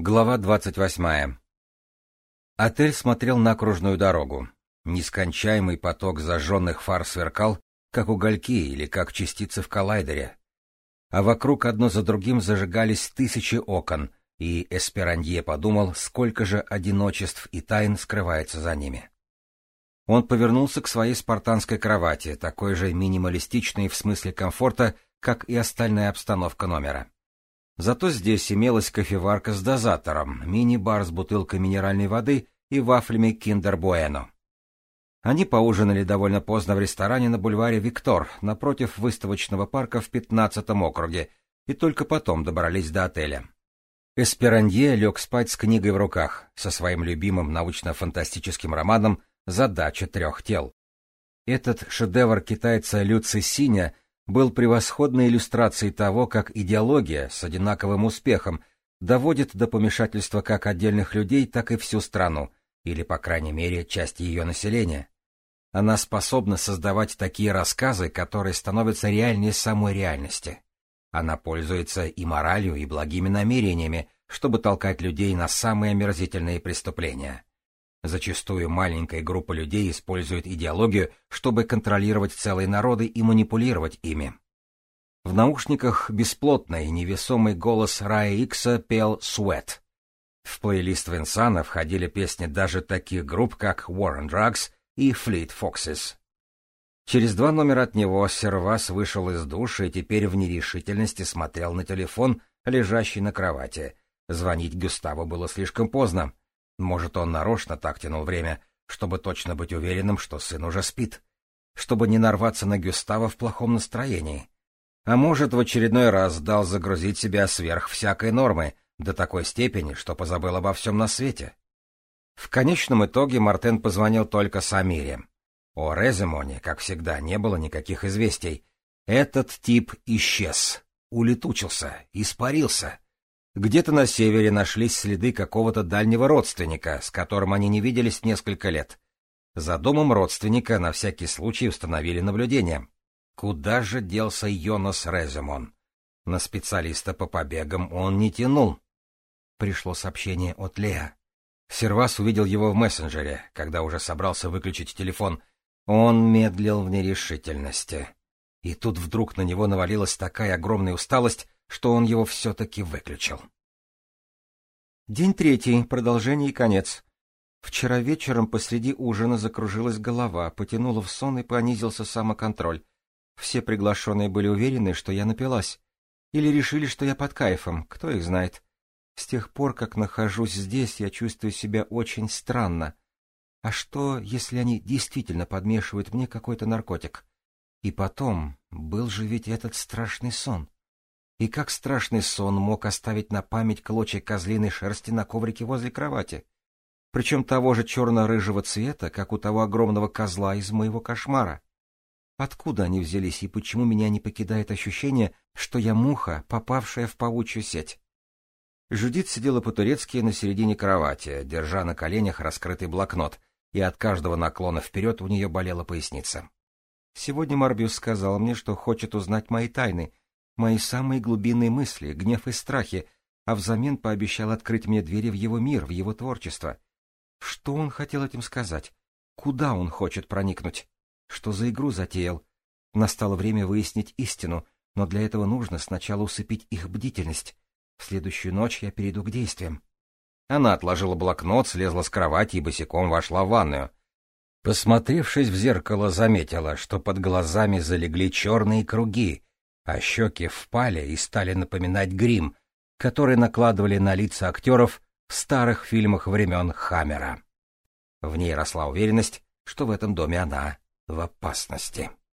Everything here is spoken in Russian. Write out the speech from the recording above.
Глава двадцать восьмая. Отель смотрел на окружную дорогу. Нескончаемый поток зажженных фар сверкал, как угольки или как частицы в коллайдере. А вокруг одно за другим зажигались тысячи окон, и Эсперанье подумал, сколько же одиночеств и тайн скрывается за ними. Он повернулся к своей спартанской кровати, такой же минималистичной в смысле комфорта, как и остальная обстановка номера. Зато здесь имелась кофеварка с дозатором, мини-бар с бутылкой минеральной воды и вафлями Kinder Bueno. Они поужинали довольно поздно в ресторане на бульваре Виктор, напротив выставочного парка в 15-м округе, и только потом добрались до отеля. Эсперанье лег спать с книгой в руках, со своим любимым научно-фантастическим романом «Задача трех тел». Этот шедевр китайца Люци Синя — был превосходной иллюстрацией того, как идеология с одинаковым успехом доводит до помешательства как отдельных людей, так и всю страну, или, по крайней мере, часть ее населения. Она способна создавать такие рассказы, которые становятся реальнее самой реальности. Она пользуется и моралью, и благими намерениями, чтобы толкать людей на самые омерзительные преступления. Зачастую маленькая группа людей использует идеологию, чтобы контролировать целые народы и манипулировать ими. В наушниках бесплотный невесомый голос Рая Икса пел «Sweat». В плейлист Винсана входили песни даже таких групп, как War on Drugs и Fleet Foxes. Через два номера от него Сервас вышел из души и теперь в нерешительности смотрел на телефон, лежащий на кровати. Звонить Гюставу было слишком поздно. Может, он нарочно так тянул время, чтобы точно быть уверенным, что сын уже спит, чтобы не нарваться на Гюстава в плохом настроении. А может, в очередной раз дал загрузить себя сверх всякой нормы, до такой степени, что позабыл обо всем на свете. В конечном итоге Мартен позвонил только Самире. О Резимоне, как всегда, не было никаких известий. Этот тип исчез, улетучился, испарился. Где-то на севере нашлись следы какого-то дальнего родственника, с которым они не виделись несколько лет. За домом родственника на всякий случай установили наблюдение. Куда же делся Йонас Реземон? На специалиста по побегам он не тянул. Пришло сообщение от Леа. Сервас увидел его в мессенджере, когда уже собрался выключить телефон. Он медлил в нерешительности. И тут вдруг на него навалилась такая огромная усталость, что он его все-таки выключил. День третий, продолжение и конец. Вчера вечером посреди ужина закружилась голова, потянула в сон и понизился самоконтроль. Все приглашенные были уверены, что я напилась. Или решили, что я под кайфом, кто их знает. С тех пор, как нахожусь здесь, я чувствую себя очень странно. А что, если они действительно подмешивают мне какой-то наркотик? И потом, был же ведь этот страшный сон. И как страшный сон мог оставить на память клочья козлиной шерсти на коврике возле кровати? Причем того же черно-рыжего цвета, как у того огромного козла из моего кошмара. Откуда они взялись и почему меня не покидает ощущение, что я муха, попавшая в паучью сеть? Жудит сидела по-турецки на середине кровати, держа на коленях раскрытый блокнот, и от каждого наклона вперед у нее болела поясница. Сегодня Марбиус сказал мне, что хочет узнать мои тайны, мои самые глубинные мысли, гнев и страхи, а взамен пообещал открыть мне двери в его мир, в его творчество. Что он хотел этим сказать? Куда он хочет проникнуть? Что за игру затеял? Настало время выяснить истину, но для этого нужно сначала усыпить их бдительность. В следующую ночь я перейду к действиям. Она отложила блокнот, слезла с кровати и босиком вошла в ванную. Посмотревшись в зеркало, заметила, что под глазами залегли черные круги, а щеки впали и стали напоминать грим, который накладывали на лица актеров в старых фильмах времен Хаммера. В ней росла уверенность, что в этом доме она в опасности.